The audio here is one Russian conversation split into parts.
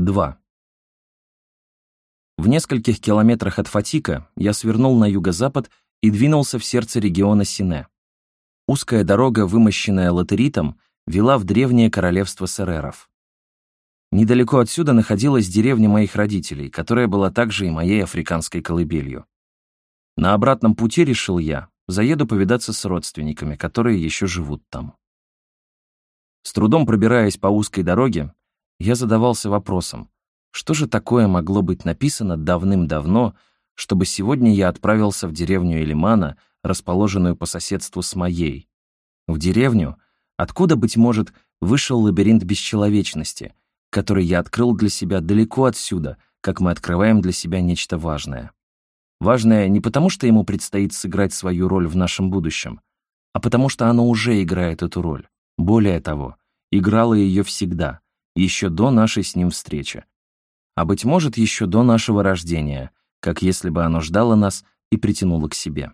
2. В нескольких километрах от Фатика я свернул на юго-запад и двинулся в сердце региона Сине. Узкая дорога, вымощенная латеритом, вела в древнее королевство Сереров. Недалеко отсюда находилась деревня моих родителей, которая была также и моей африканской колыбелью. На обратном пути, решил я, заеду повидаться с родственниками, которые еще живут там. С трудом пробираясь по узкой дороге, я задавался вопросом, что же такое могло быть написано давным-давно, чтобы сегодня я отправился в деревню Элимана, расположенную по соседству с моей. В деревню, откуда, быть может, вышел лабиринт бесчеловечности, который я открыл для себя далеко отсюда, как мы открываем для себя нечто важное. Важное не потому, что ему предстоит сыграть свою роль в нашем будущем, а потому что оно уже играет эту роль. Более того, играло ее всегда, еще до нашей с ним встречи. А быть может, еще до нашего рождения, как если бы оно ждало нас и притянуло к себе.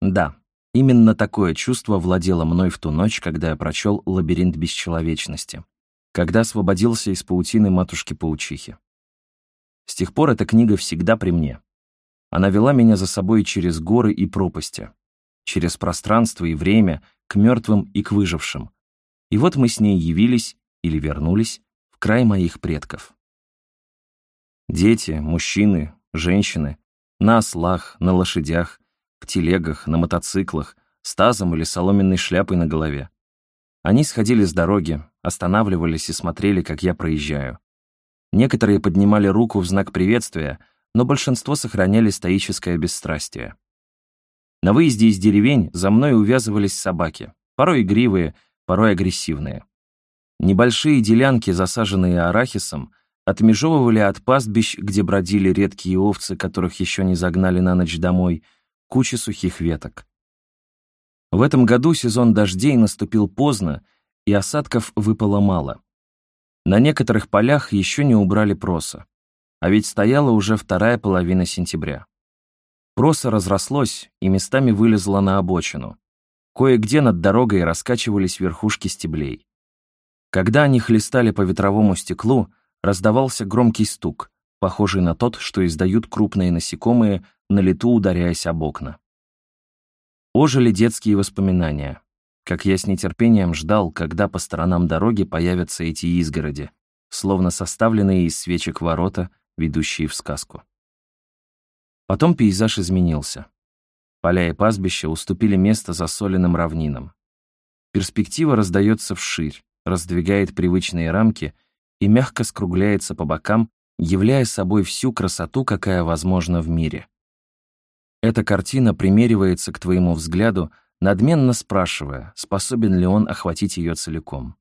Да, именно такое чувство владело мной в ту ночь, когда я прочел «Лабиринт бесчеловечности», когда освободился из паутины матушки-паучихи. С тех пор эта книга всегда при мне. Она вела меня за собой через горы и пропасти, через пространство и время, к мертвым и к выжившим. И вот мы с ней явились или вернулись в край моих предков. Дети, мужчины, женщины, на ослах, на лошадях, в телегах, на мотоциклах, с тазом или соломенной шляпой на голове. Они сходили с дороги, останавливались и смотрели, как я проезжаю. Некоторые поднимали руку в знак приветствия, но большинство сохраняли стоическое бесстрастие. На выезде из деревень за мной увязывались собаки, порой игривые, порой агрессивные. Небольшие делянки, засаженные арахисом, отмежевывали от пастбищ, где бродили редкие овцы, которых еще не загнали на ночь домой, кучи сухих веток. В этом году сезон дождей наступил поздно, и осадков выпало мало. На некоторых полях еще не убрали проса. А ведь стояла уже вторая половина сентября. Проса разрослось и местами вылезло на обочину. Кое-где над дорогой раскачивались верхушки стеблей. Когда они хлестали по ветровому стеклу, раздавался громкий стук, похожий на тот, что издают крупные насекомые, на лету ударяясь об окна. Ожили детские воспоминания, как я с нетерпением ждал, когда по сторонам дороги появятся эти изгороди, словно составленные из свечек ворота, ведущие в сказку. Потом пейзаж изменился. Поля и пастбища уступили место засоленным равнинам. Перспектива раздается вширь, раздвигает привычные рамки и мягко скругляется по бокам, являя собой всю красоту, какая возможна в мире. Эта картина примеривается к твоему взгляду, надменно спрашивая, способен ли он охватить ее целиком.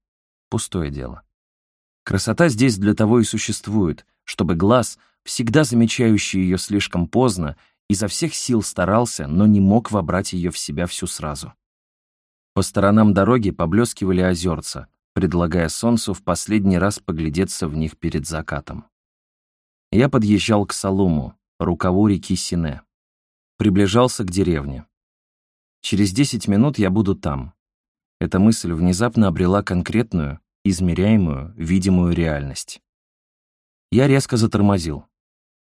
Пустое дело. Красота здесь для того и существует, чтобы глаз, всегда замечающий ее слишком поздно, изо всех сил старался, но не мог вобрать ее в себя всю сразу. По сторонам дороги поблескивали озерца, предлагая солнцу в последний раз поглядеться в них перед закатом. Я подъезжал к Салуму, рукаву реки Сине. Приближался к деревне. Через десять минут я буду там. Эта мысль внезапно обрела конкретную, измеряемую, видимую реальность. Я резко затормозил.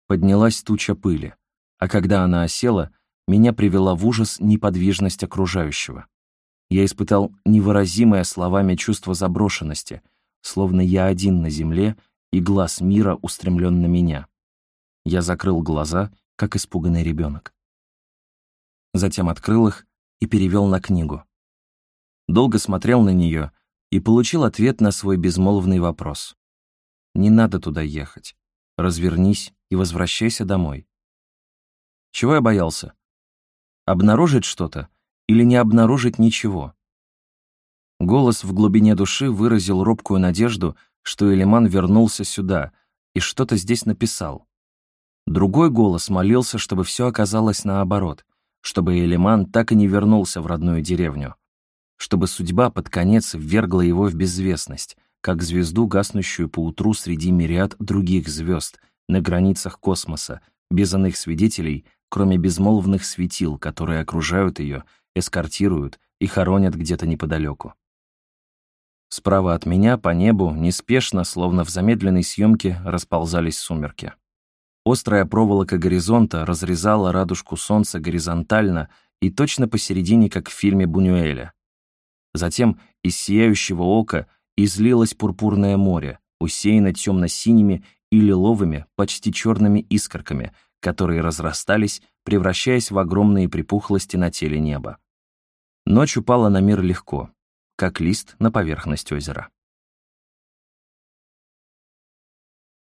Поднялась туча пыли, а когда она осела, меня привела в ужас неподвижность окружающего. Я испытал невыразимое словами чувство заброшенности, словно я один на земле, и глаз мира устремлен на меня. Я закрыл глаза, как испуганный ребенок. Затем открыл их и перевел на книгу. Долго смотрел на нее и получил ответ на свой безмолвный вопрос. «Не надо туда ехать. Развернись и возвращайся домой». Чего я боялся? Обнаружить что-то или не обнаружить ничего. Голос в глубине души выразил робкую надежду, что Элиман вернулся сюда и что-то здесь написал. Другой голос молился, чтобы все оказалось наоборот, чтобы Элиман так и не вернулся в родную деревню, чтобы судьба под конец ввергла его в безвестность, как звезду, гаснущую поутру среди мириад других звезд на границах космоса, без иных свидетелей, кроме безмолвных светил, которые окружают ее эскортируют и хоронят где-то неподалеку. Справа от меня по небу неспешно, словно в замедленной съемке, расползались сумерки. Острая проволока горизонта разрезала радужку солнца горизонтально и точно посередине, как в фильме Бунюэля. Затем из сияющего ока излилось пурпурное море, усеяно темно-синими и лиловыми, почти черными искорками, которые разрастались, превращаясь в огромные припухлости на теле неба. Ночь упала на мир легко, как лист на поверхность озера.